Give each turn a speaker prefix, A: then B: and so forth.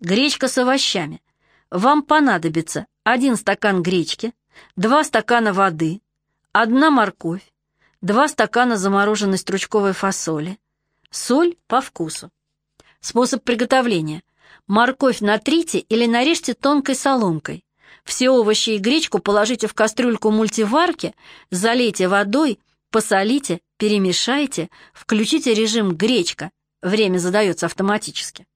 A: Гречка с овощами. Вам понадобится один стакан гречки, два стакана воды, одна морковь, два стакана замороженной стручковой фасоли, соль по вкусу. Способ приготовления. Морковь натрите или нарежьте тонкой соломкой. Все овощи и гречку положите в кастрюльку мультиварки, залейте водой, посолите, перемешайте, включите режим гречка. Время задается автоматически.